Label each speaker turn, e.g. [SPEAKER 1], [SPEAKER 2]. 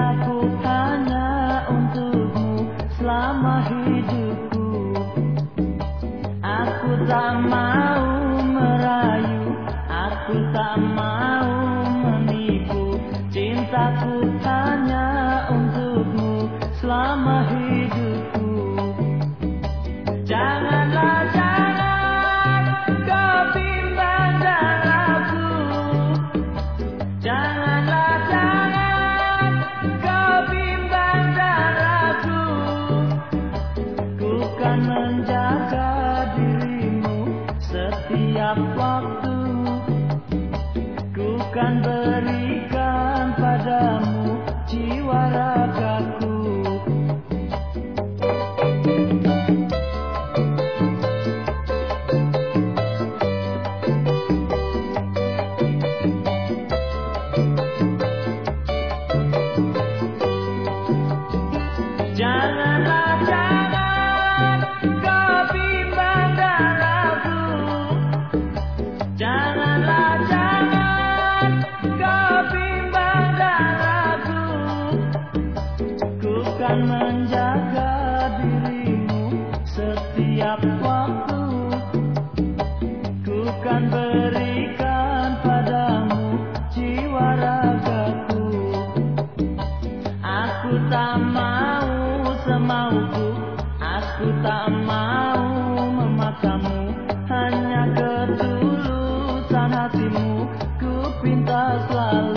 [SPEAKER 1] Cintaku hanya untukmu selama hidupku. Aku tak mau menjaga dirimu setiap waktu. Ku kan berikan akan menjaga dirimu setiap waktu. Ku kan berikan padamu jiwa ragaku. Aku tak mau semauku Aku tak mau memakamu Hanya ketulusan hatimu Ku pinta selalu